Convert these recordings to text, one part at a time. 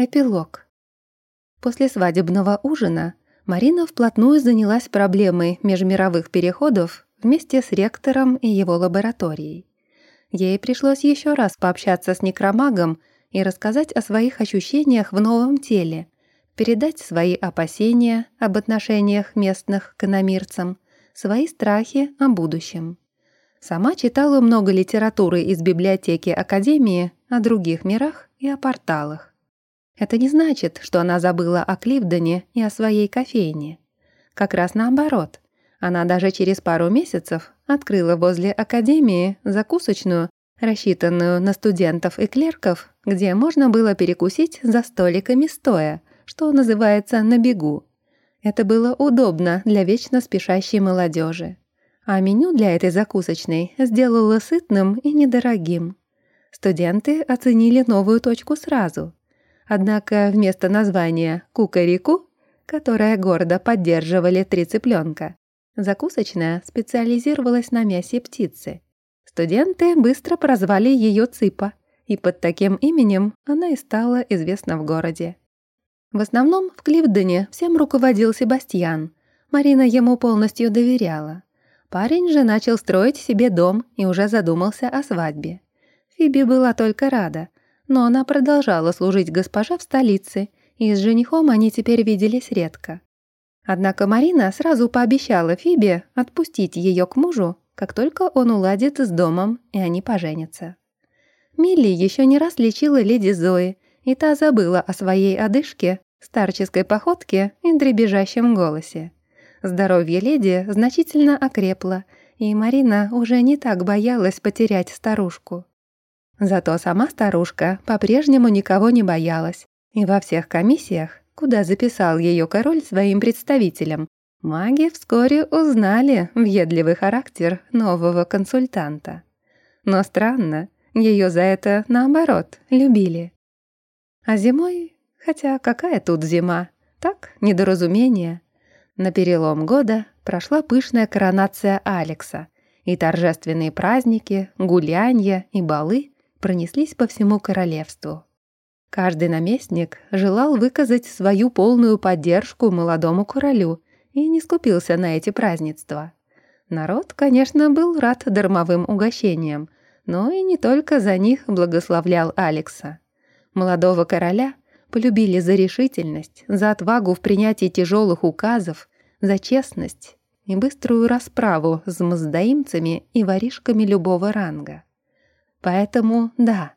Эпилог. После свадебного ужина Марина вплотную занялась проблемой межмировых переходов вместе с ректором и его лабораторией. Ей пришлось еще раз пообщаться с некромагом и рассказать о своих ощущениях в новом теле, передать свои опасения об отношениях местных к иномирцам, свои страхи о будущем. Сама читала много литературы из библиотеки Академии о других мирах и о порталах. Это не значит, что она забыла о Кливдоне и о своей кофейне. Как раз наоборот. Она даже через пару месяцев открыла возле академии закусочную, рассчитанную на студентов и клерков, где можно было перекусить за столиками стоя, что называется «на бегу». Это было удобно для вечно спешащей молодежи. А меню для этой закусочной сделало сытным и недорогим. Студенты оценили новую точку сразу – Однако вместо названия «Кукареку», которое гордо поддерживали три цыпленка, закусочная специализировалась на мясе птицы. Студенты быстро прозвали ее Цыпа, и под таким именем она и стала известна в городе. В основном в Кливдене всем руководил Себастьян. Марина ему полностью доверяла. Парень же начал строить себе дом и уже задумался о свадьбе. Фиби была только рада, но она продолжала служить госпоже в столице, и с женихом они теперь виделись редко. Однако Марина сразу пообещала Фибе отпустить ее к мужу, как только он уладит с домом, и они поженятся. Милли еще не раз лечила леди Зои, и та забыла о своей одышке, старческой походке и дребезжащем голосе. Здоровье леди значительно окрепло, и Марина уже не так боялась потерять старушку. Зато сама старушка по-прежнему никого не боялась, и во всех комиссиях, куда записал ее король своим представителям, маги вскоре узнали въедливый характер нового консультанта. Но странно, ее за это, наоборот, любили. А зимой, хотя какая тут зима, так, недоразумение. На перелом года прошла пышная коронация Алекса, и торжественные праздники, гулянья и балы пронеслись по всему королевству. Каждый наместник желал выказать свою полную поддержку молодому королю и не скупился на эти празднества. Народ, конечно, был рад дармовым угощениям, но и не только за них благословлял Алекса. Молодого короля полюбили за решительность, за отвагу в принятии тяжелых указов, за честность и быструю расправу с маздаимцами и воришками любого ранга. Поэтому да,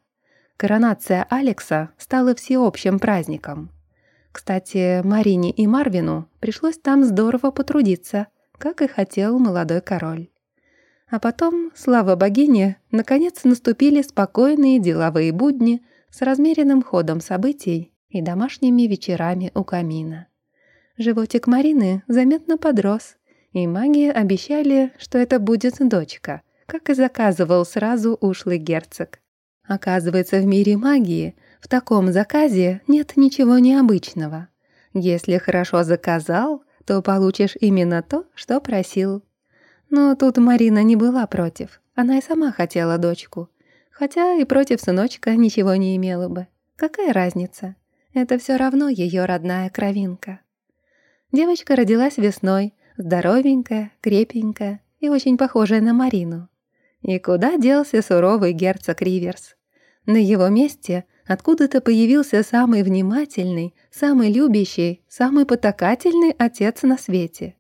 коронация Алекса стала всеобщим праздником. Кстати, Марине и Марвину пришлось там здорово потрудиться, как и хотел молодой король. А потом, слава богине, наконец наступили спокойные деловые будни с размеренным ходом событий и домашними вечерами у камина. Животик Марины заметно подрос, и маги обещали, что это будет дочка — как и заказывал сразу ушлый герцог. Оказывается, в мире магии в таком заказе нет ничего необычного. Если хорошо заказал, то получишь именно то, что просил. Но тут Марина не была против. Она и сама хотела дочку. Хотя и против сыночка ничего не имела бы. Какая разница? Это все равно ее родная кровинка. Девочка родилась весной, здоровенькая, крепенькая и очень похожая на Марину. И куда делся суровый герцог Риверс? На его месте откуда-то появился самый внимательный, самый любящий, самый потакательный отец на свете.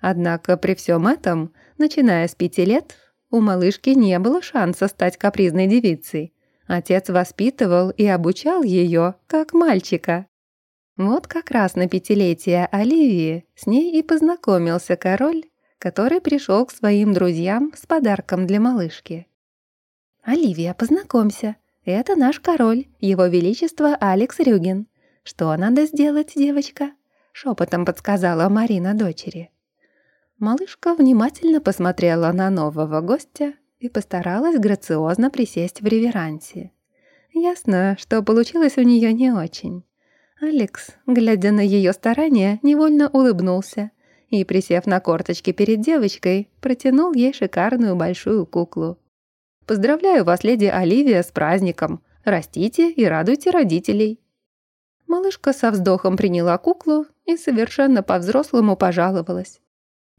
Однако при всем этом, начиная с пяти лет, у малышки не было шанса стать капризной девицей. Отец воспитывал и обучал ее, как мальчика. Вот как раз на пятилетие Оливии с ней и познакомился король который пришел к своим друзьям с подарком для малышки. «Оливия, познакомься. Это наш король, его величество Алекс Рюгин. Что надо сделать, девочка?» — шепотом подсказала Марина дочери. Малышка внимательно посмотрела на нового гостя и постаралась грациозно присесть в реверансе. Ясно, что получилось у нее не очень. Алекс, глядя на ее старания, невольно улыбнулся — и, присев на корточки перед девочкой, протянул ей шикарную большую куклу. «Поздравляю вас, леди Оливия, с праздником! Растите и радуйте родителей!» Малышка со вздохом приняла куклу и совершенно по-взрослому пожаловалась.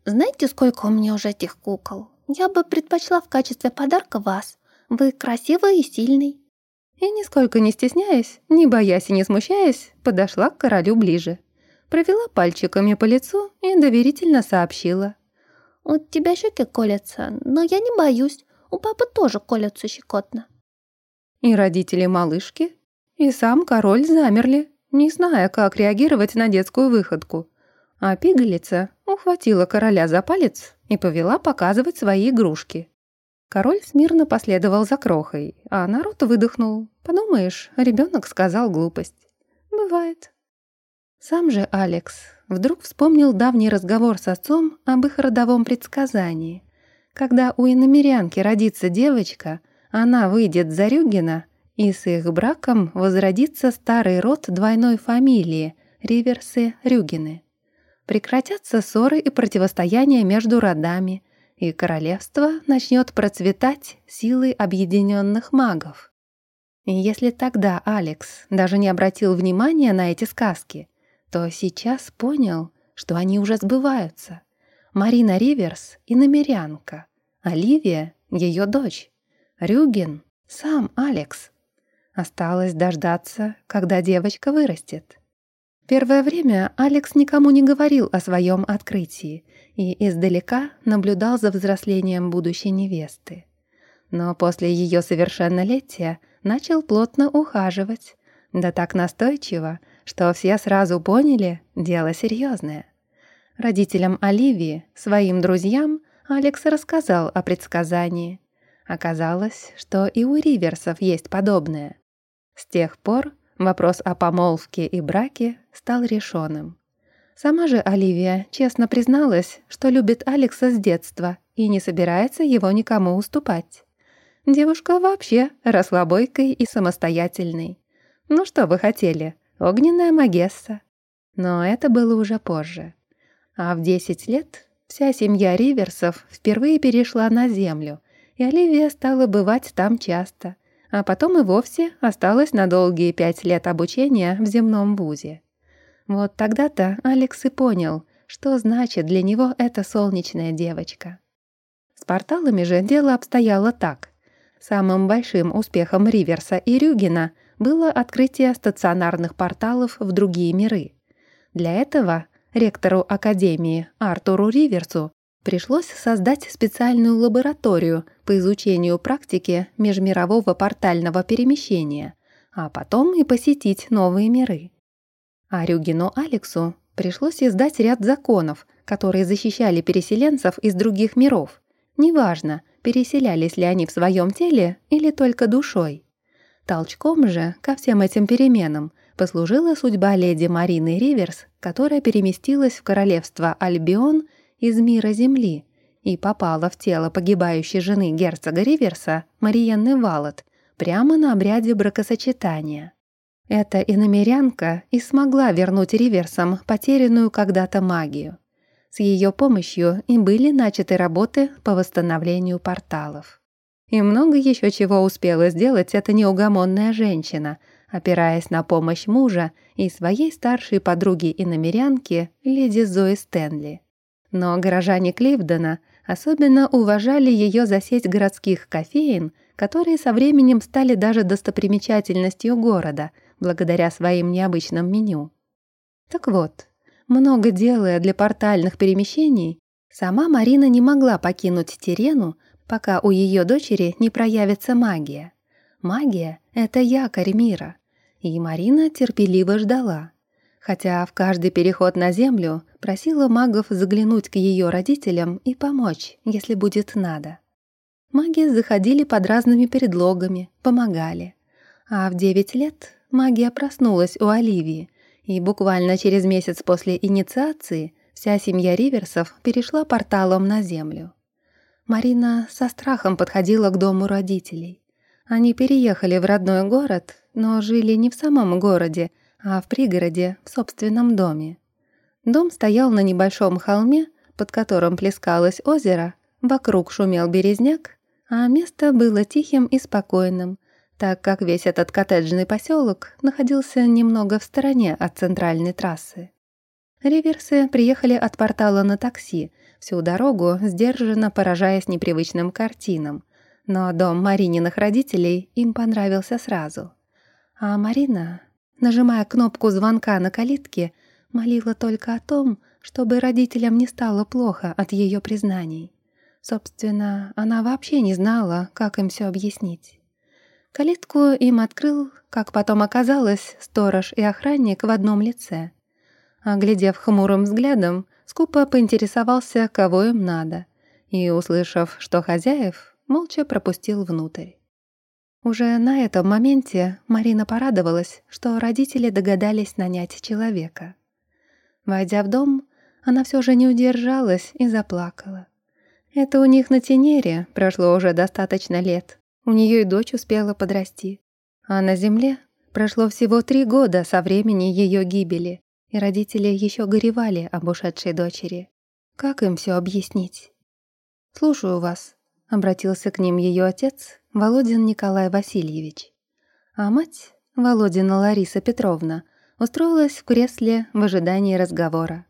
«Знаете, сколько у меня уже этих кукол? Я бы предпочла в качестве подарка вас. Вы красивый и сильный». И нисколько не стесняясь, не боясь и не смущаясь, подошла к королю ближе. Провела пальчиками по лицу и доверительно сообщила. «У тебя щеки колятся, но я не боюсь. У папы тоже колятся щекотно». И родители малышки, и сам король замерли, не зная, как реагировать на детскую выходку. А пигалица ухватила короля за палец и повела показывать свои игрушки. Король смирно последовал за крохой, а народ выдохнул. Подумаешь, ребенок сказал глупость. Бывает. Сам же Алекс вдруг вспомнил давний разговор с отцом об их родовом предсказании. Когда у иномерянки родится девочка, она выйдет за Рюгина, и с их браком возродится старый род двойной фамилии – Риверсы-Рюгины. Прекратятся ссоры и противостояния между родами – и королевство начнет процветать силой объединенных магов. И если тогда Алекс даже не обратил внимания на эти сказки, то сейчас понял, что они уже сбываются. Марина Риверс — иномерянка, Оливия — ее дочь, Рюген — сам Алекс. Осталось дождаться, когда девочка вырастет. Первое время Алекс никому не говорил о своем открытии и издалека наблюдал за взрослением будущей невесты. Но после ее совершеннолетия начал плотно ухаживать, да так настойчиво, что все сразу поняли – дело серьезное. Родителям Оливии, своим друзьям, Алекс рассказал о предсказании. Оказалось, что и у Риверсов есть подобное. С тех пор вопрос о помолвке и браке стал решенным. Сама же Оливия честно призналась, что любит Алекса с детства и не собирается его никому уступать. Девушка вообще росла бойкой и самостоятельной. Ну что вы хотели, огненная Магесса. Но это было уже позже. А в 10 лет вся семья Риверсов впервые перешла на землю, и Оливия стала бывать там часто, а потом и вовсе осталась на долгие пять лет обучения в земном вузе. Вот тогда-то Алекс и понял, что значит для него эта солнечная девочка. С порталами же дело обстояло так. Самым большим успехом Риверса и Рюгина было открытие стационарных порталов в другие миры. Для этого ректору Академии Артуру Риверсу пришлось создать специальную лабораторию по изучению практики межмирового портального перемещения, а потом и посетить новые миры. А Рюгину Алексу пришлось издать ряд законов, которые защищали переселенцев из других миров. Неважно, переселялись ли они в своем теле или только душой. Толчком же ко всем этим переменам послужила судьба леди Марины Риверс, которая переместилась в королевство Альбион из мира Земли и попала в тело погибающей жены герцога Риверса Мариенны Валот прямо на обряде бракосочетания. Эта иномерянка и смогла вернуть Риверсам потерянную когда-то магию. С ее помощью и были начаты работы по восстановлению порталов. И много еще чего успела сделать эта неугомонная женщина, опираясь на помощь мужа и своей старшей подруги-иномерянки, леди Зои Стэнли. Но горожане Кливдена особенно уважали ее за сеть городских кофеин, которые со временем стали даже достопримечательностью города – благодаря своим необычным меню. Так вот, много делая для портальных перемещений, сама Марина не могла покинуть Терену, пока у ее дочери не проявится магия. Магия — это якорь мира, и Марина терпеливо ждала. Хотя в каждый переход на Землю просила магов заглянуть к ее родителям и помочь, если будет надо. Маги заходили под разными предлогами, помогали. А в девять лет магия проснулась у Оливии, и буквально через месяц после инициации вся семья Риверсов перешла порталом на Землю. Марина со страхом подходила к дому родителей. Они переехали в родной город, но жили не в самом городе, а в пригороде, в собственном доме. Дом стоял на небольшом холме, под которым плескалось озеро, вокруг шумел березняк, а место было тихим и спокойным, так как весь этот коттеджный поселок находился немного в стороне от центральной трассы. Риверсы приехали от портала на такси, всю дорогу сдержанно поражаясь непривычным картинам, но дом Марининых родителей им понравился сразу. А Марина, нажимая кнопку звонка на калитке, молила только о том, чтобы родителям не стало плохо от ее признаний. Собственно, она вообще не знала, как им все объяснить. Калитку им открыл, как потом оказалось, сторож и охранник в одном лице. Оглядев хмурым взглядом, скупо поинтересовался, кого им надо, и, услышав, что хозяев, молча пропустил внутрь. Уже на этом моменте Марина порадовалась, что родители догадались нанять человека. Войдя в дом, она все же не удержалась и заплакала. Это у них на Тенере прошло уже достаточно лет, у нее и дочь успела подрасти. А на земле прошло всего три года со времени ее гибели, и родители еще горевали об ушедшей дочери. Как им все объяснить? «Слушаю вас», — обратился к ним ее отец, Володин Николай Васильевич. А мать, Володина Лариса Петровна, устроилась в кресле в ожидании разговора.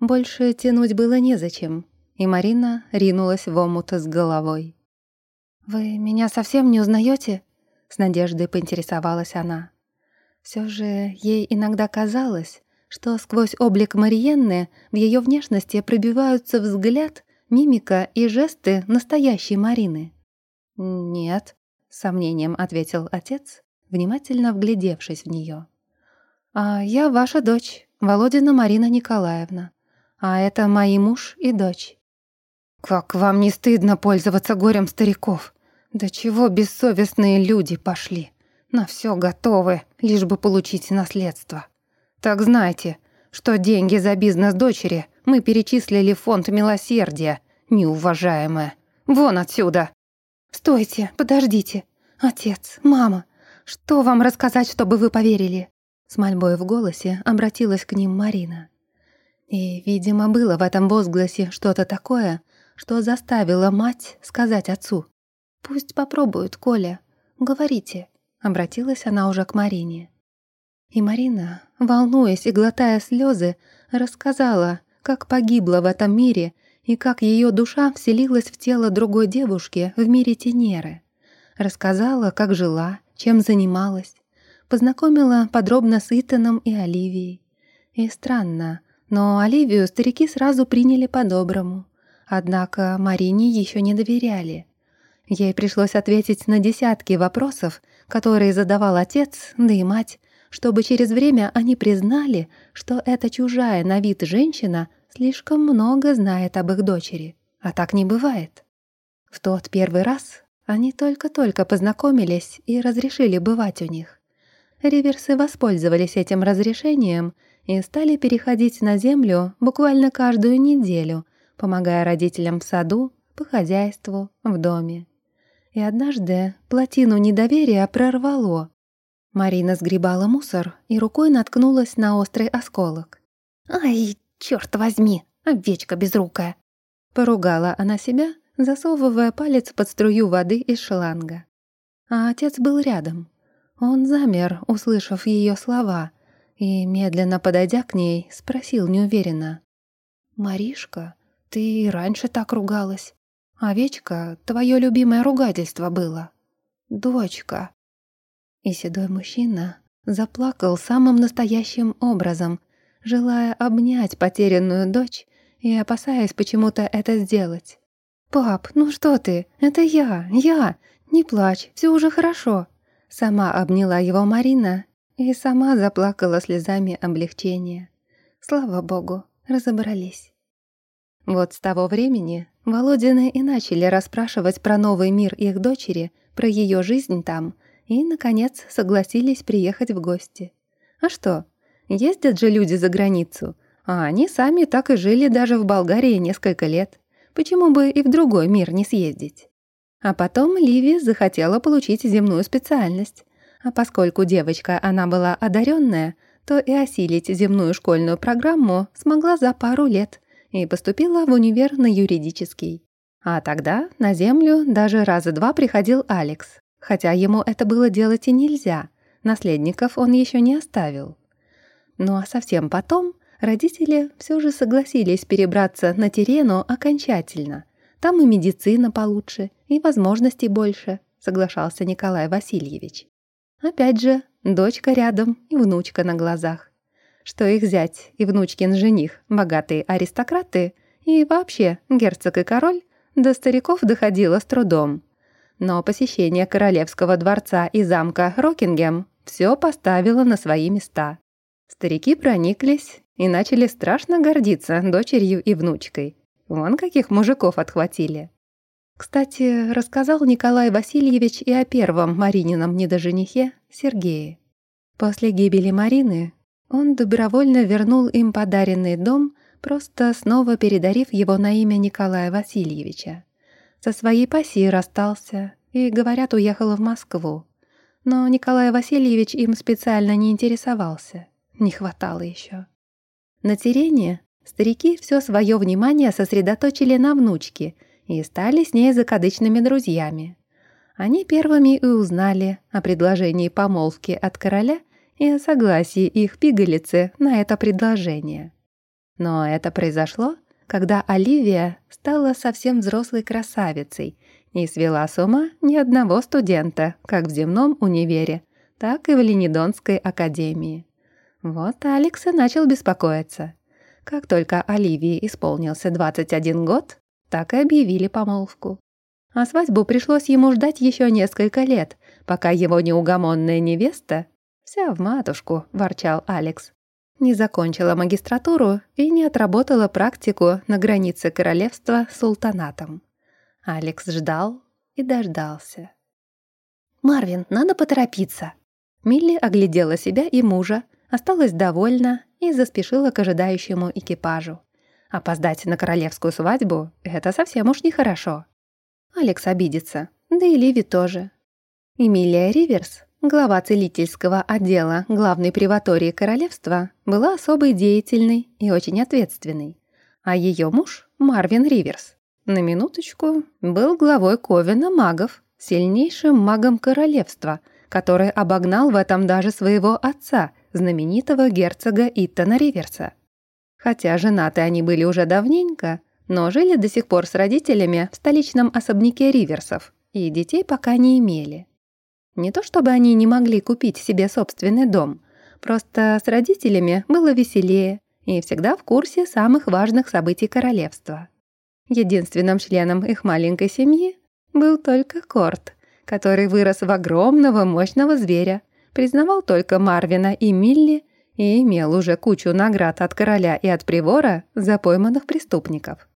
Больше тянуть было незачем, и Марина ринулась в омут с головой. «Вы меня совсем не узнаете? с надеждой поинтересовалась она. Все же ей иногда казалось, что сквозь облик Мариенны в ее внешности пробиваются взгляд, мимика и жесты настоящей Марины. «Нет», — с сомнением ответил отец, внимательно вглядевшись в нее. «А я ваша дочь, Володина Марина Николаевна. А это мои муж и дочь». «Как вам не стыдно пользоваться горем стариков?» Да чего бессовестные люди пошли. На все готовы, лишь бы получить наследство. Так знайте, что деньги за бизнес дочери мы перечислили в фонд милосердия, неуважаемая. Вон отсюда!» «Стойте, подождите. Отец, мама, что вам рассказать, чтобы вы поверили?» С мольбой в голосе обратилась к ним Марина. И, видимо, было в этом возгласе что-то такое, что заставило мать сказать отцу. «Пусть попробуют, Коля. Говорите», — обратилась она уже к Марине. И Марина, волнуясь и глотая слезы, рассказала, как погибла в этом мире и как ее душа вселилась в тело другой девушки в мире Тенеры. Рассказала, как жила, чем занималась. Познакомила подробно с Итаном и Оливией. И странно, но Оливию старики сразу приняли по-доброму. Однако Марине еще не доверяли. Ей пришлось ответить на десятки вопросов, которые задавал отец, да и мать, чтобы через время они признали, что эта чужая на вид женщина слишком много знает об их дочери. А так не бывает. В тот первый раз они только-только познакомились и разрешили бывать у них. Риверсы воспользовались этим разрешением и стали переходить на землю буквально каждую неделю, помогая родителям в саду, по хозяйству, в доме. И однажды плотину недоверия прорвало. Марина сгребала мусор и рукой наткнулась на острый осколок. «Ай, черт возьми, овечка безрукая!» Поругала она себя, засовывая палец под струю воды из шланга. А отец был рядом. Он замер, услышав ее слова, и, медленно подойдя к ней, спросил неуверенно. «Маришка, ты и раньше так ругалась. «Овечка, твое любимое ругательство было. Дочка». И седой мужчина заплакал самым настоящим образом, желая обнять потерянную дочь и опасаясь почему-то это сделать. «Пап, ну что ты? Это я, я! Не плачь, все уже хорошо!» Сама обняла его Марина и сама заплакала слезами облегчения. Слава богу, разобрались. Вот с того времени Володины и начали расспрашивать про новый мир их дочери, про ее жизнь там, и, наконец, согласились приехать в гости. А что, ездят же люди за границу, а они сами так и жили даже в Болгарии несколько лет. Почему бы и в другой мир не съездить? А потом Ливи захотела получить земную специальность. А поскольку девочка она была одаренная, то и осилить земную школьную программу смогла за пару лет – и поступила в универ на юридический. А тогда на землю даже раза два приходил Алекс, хотя ему это было делать и нельзя, наследников он еще не оставил. Ну а совсем потом родители все же согласились перебраться на Терену окончательно. Там и медицина получше, и возможностей больше, соглашался Николай Васильевич. Опять же, дочка рядом и внучка на глазах. Что их зять и внучкин жених, богатые аристократы, и вообще герцог и король, до стариков доходило с трудом. Но посещение королевского дворца и замка Рокингем все поставило на свои места. Старики прониклись и начали страшно гордиться дочерью и внучкой. Вон каких мужиков отхватили. Кстати, рассказал Николай Васильевич и о первом Маринином недоженихе Сергее. После гибели Марины он добровольно вернул им подаренный дом, просто снова передарив его на имя Николая Васильевича. Со своей пассией расстался и, говорят, уехал в Москву. Но Николай Васильевич им специально не интересовался. Не хватало еще. На Терене старики все свое внимание сосредоточили на внучке — и стали с ней закадычными друзьями. Они первыми и узнали о предложении помолвки от короля и о согласии их пигалицы на это предложение. Но это произошло, когда Оливия стала совсем взрослой красавицей и свела с ума ни одного студента, как в земном универе, так и в Ленидонской академии. Вот Алекс и начал беспокоиться. Как только Оливии исполнился 21 год, так и объявили помолвку. А свадьбу пришлось ему ждать еще несколько лет, пока его неугомонная невеста, вся в матушку, ворчал Алекс, не закончила магистратуру и не отработала практику на границе королевства с султанатом. Алекс ждал и дождался. «Марвин, надо поторопиться!» Милли оглядела себя и мужа, осталась довольна и заспешила к ожидающему экипажу. Опоздать на королевскую свадьбу — это совсем уж нехорошо. Алекс обидится, да и Ливи тоже. Эмилия Риверс, глава целительского отдела главной приватории королевства, была особой деятельной и очень ответственной. А ее муж, Марвин Риверс, на минуточку, был главой Ковена магов, сильнейшим магом королевства, который обогнал в этом даже своего отца, знаменитого герцога Иттона Риверса. Хотя женаты они были уже давненько, но жили до сих пор с родителями в столичном особняке Риверсов и детей пока не имели. Не то чтобы они не могли купить себе собственный дом, просто с родителями было веселее и всегда в курсе самых важных событий королевства. Единственным членом их маленькой семьи был только Корт, который вырос в огромного мощного зверя, признавал только Марвина и Милли и имел уже кучу наград от короля и от привора за пойманных преступников.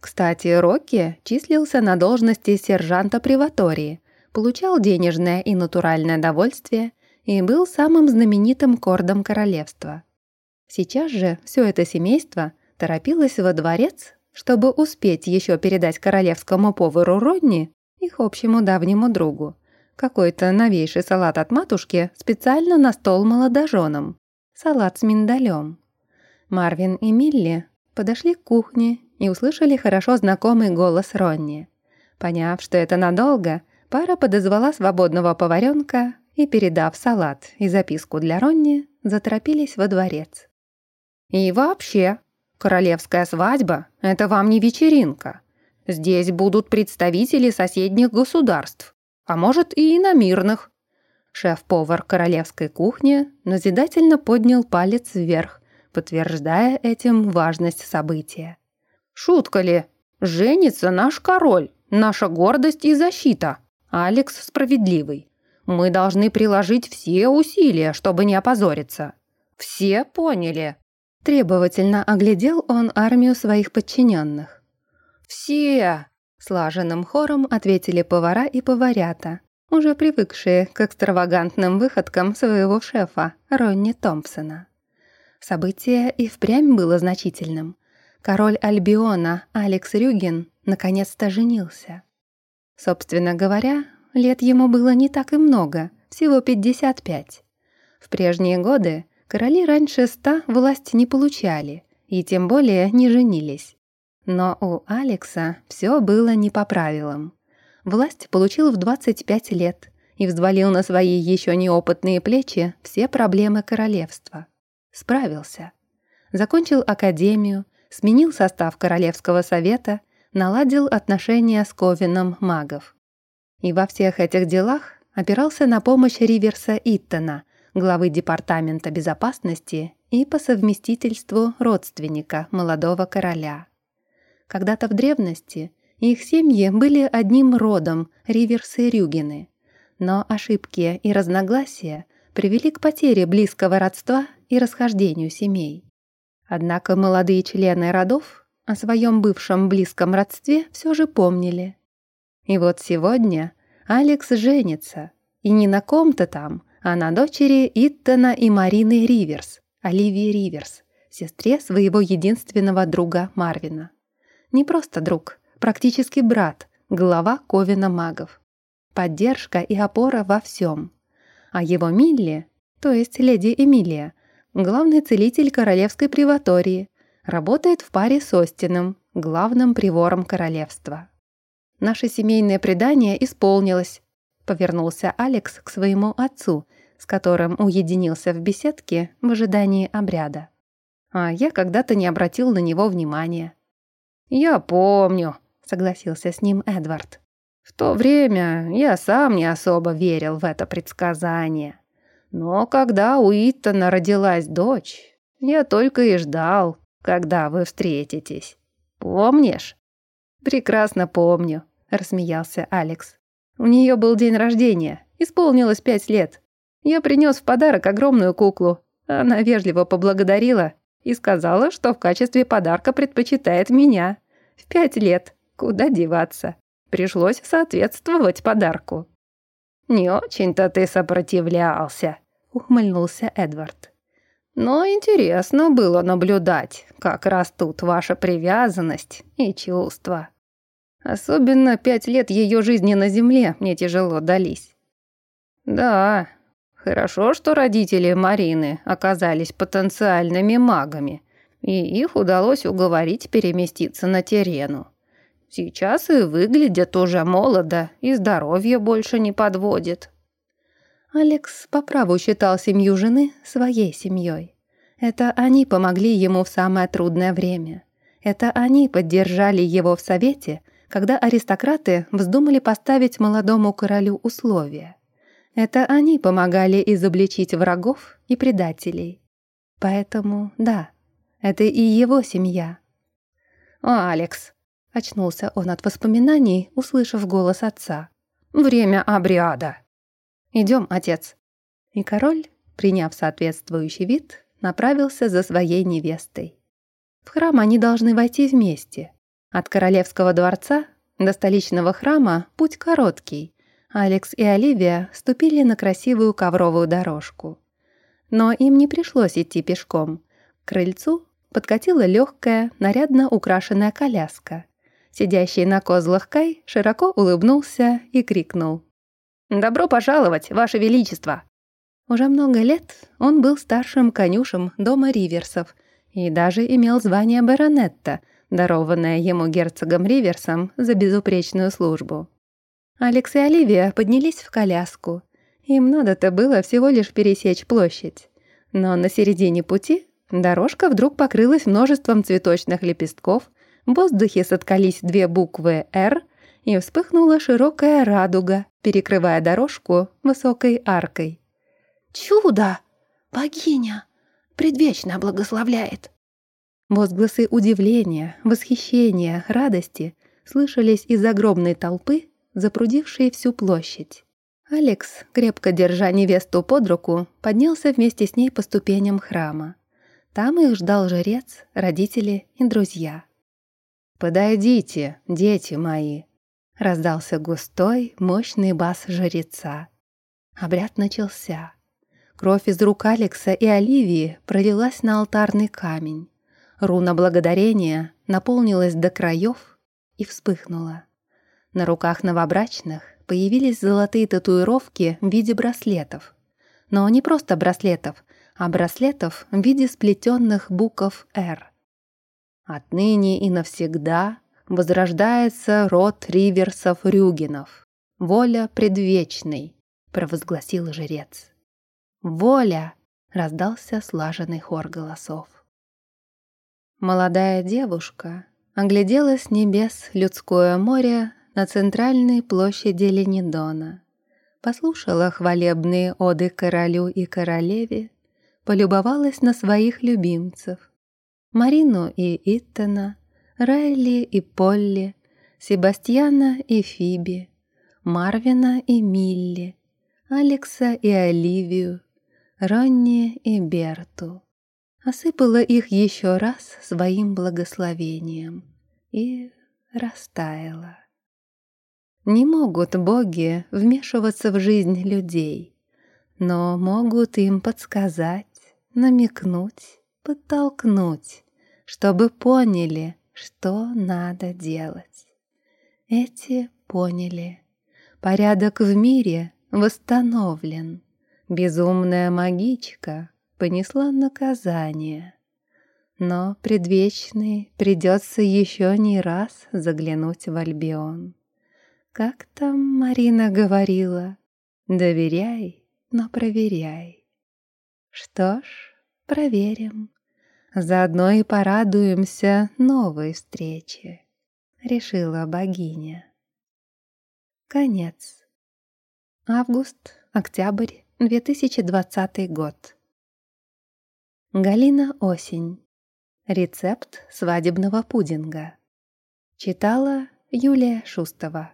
Кстати, Рокки числился на должности сержанта приватории, получал денежное и натуральное довольствие и был самым знаменитым кордом королевства. Сейчас же все это семейство торопилось во дворец, чтобы успеть еще передать королевскому повару Родни, их общему давнему другу, какой-то новейший салат от матушки специально на стол молодоженам салат с миндалем. Марвин и Милли подошли к кухне и услышали хорошо знакомый голос Ронни. Поняв, что это надолго, пара подозвала свободного поваренка и, передав салат и записку для Ронни, заторопились во дворец. «И вообще, королевская свадьба — это вам не вечеринка. Здесь будут представители соседних государств, а может и иномирных, Шеф-повар королевской кухни назидательно поднял палец вверх, подтверждая этим важность события. «Шутка ли? Женится наш король, наша гордость и защита. Алекс справедливый. Мы должны приложить все усилия, чтобы не опозориться. Все поняли?» Требовательно оглядел он армию своих подчиненных. «Все!» — слаженным хором ответили повара и поварята, уже привыкшие к экстравагантным выходкам своего шефа, Ронни Томпсона. Событие и впрямь было значительным. Король Альбиона, Алекс Рюгин, наконец-то женился. Собственно говоря, лет ему было не так и много, всего 55. В прежние годы короли раньше ста власть не получали и тем более не женились. Но у Алекса все было не по правилам власть получил в 25 лет и взвалил на свои еще неопытные плечи все проблемы королевства. Справился. Закончил академию, сменил состав Королевского совета, наладил отношения с Ковином магов. И во всех этих делах опирался на помощь Риверса Иттона, главы Департамента безопасности и по совместительству родственника молодого короля. Когда-то в древности их семьи были одним родом, Риверсы Рюгины. Но ошибки и разногласия привели к потере близкого родства и расхождению семей. Однако молодые члены родов о своем бывшем близком родстве все же помнили. И вот сегодня Алекс женится, и не на ком-то там, а на дочери Иттона и Марины Риверс, Оливии Риверс, сестре своего единственного друга Марвина. Не просто друг, практически брат, глава Ковина магов. Поддержка и опора во всем. А его Милли, то есть леди Эмилия, главный целитель королевской приватории, работает в паре с Остином, главным привором королевства. Наше семейное предание исполнилось, повернулся Алекс к своему отцу, с которым уединился в беседке в ожидании обряда. А я когда-то не обратил на него внимания. «Я помню», — согласился с ним Эдвард. «В то время я сам не особо верил в это предсказание. Но когда у Итана родилась дочь, я только и ждал, когда вы встретитесь. Помнишь?» «Прекрасно помню», — рассмеялся Алекс. «У нее был день рождения, исполнилось пять лет. Я принес в подарок огромную куклу. Она вежливо поблагодарила и сказала, что в качестве подарка предпочитает меня. В пять лет. Куда деваться? Пришлось соответствовать подарку». «Не очень-то ты сопротивлялся», — ухмыльнулся Эдвард. «Но интересно было наблюдать, как растут ваша привязанность и чувства. Особенно пять лет ее жизни на земле мне тяжело дались». «Да, хорошо, что родители Марины оказались потенциальными магами, и их удалось уговорить переместиться на Терену. Сейчас и выглядят уже молодо, и здоровье больше не подводит. Алекс по праву считал семью жены своей семьей. Это они помогли ему в самое трудное время. Это они поддержали его в совете, когда аристократы вздумали поставить молодому королю условия. Это они помогали изобличить врагов и предателей. Поэтому, да, это и его семья. «Алекс», — очнулся он от воспоминаний, услышав голос отца. «Время обряда». «Идем, отец». И король, приняв соответствующий вид, направился за своей невестой. В храм они должны войти вместе. От королевского дворца до столичного храма путь короткий. Алекс и Оливия ступили на красивую ковровую дорожку. Но им не пришлось идти пешком. К крыльцу подкатила легкая, нарядно украшенная коляска. Сидящий на козлах Кай широко улыбнулся и крикнул. «Добро пожаловать, Ваше Величество!» Уже много лет он был старшим конюшем дома Риверсов и даже имел звание баронетта, дарованное ему герцогом Риверсом за безупречную службу. Алекс и Оливия поднялись в коляску. Им надо-то было всего лишь пересечь площадь. Но на середине пути дорожка вдруг покрылась множеством цветочных лепестков, в воздухе соткались две буквы «Р», и вспыхнула широкая радуга, перекрывая дорожку высокой аркой. «Чудо! Богиня! Предвечно благословляет!» Возгласы удивления, восхищения, радости слышались из огромной толпы, запрудившей всю площадь. Алекс, крепко держа невесту под руку, поднялся вместе с ней по ступеням храма. Там их ждал жрец, родители и друзья. «Подойдите, дети мои!» Раздался густой, мощный бас жреца. Обряд начался. Кровь из рук Алекса и Оливии пролилась на алтарный камень. Руна благодарения наполнилась до краев и вспыхнула. На руках новобрачных появились золотые татуировки в виде браслетов. Но не просто браслетов, а браслетов в виде сплетенных букв «Р». Отныне и навсегда возрождается род Риверсов-Рюгинов. Воля предвечной. провозгласил жрец. «Воля!» — раздался слаженный хор голосов. Молодая девушка оглядела с небес людское море на центральной площади Ленидона, послушала хвалебные оды королю и королеве, полюбовалась на своих любимцев — Марину и Иттона, Райли и Полли, Себастьяна и Фиби, Марвина и Милли, Алекса и Оливию, Ронни и Берту. Осыпала их еще раз своим благословением и растаяла. Не могут боги вмешиваться в жизнь людей, но могут им подсказать, намекнуть, подтолкнуть, чтобы поняли, что надо делать. Эти поняли. Порядок в мире восстановлен. Безумная магичка понесла наказание. Но предвечный придется еще не раз заглянуть в Альбион. Как там Марина говорила? Доверяй, но проверяй. Что ж, проверим. Заодно и порадуемся новой встрече, решила богиня. Конец. Август, октябрь, 2020 год. Галина Осень. Рецепт свадебного пудинга. Читала Юлия Шустова.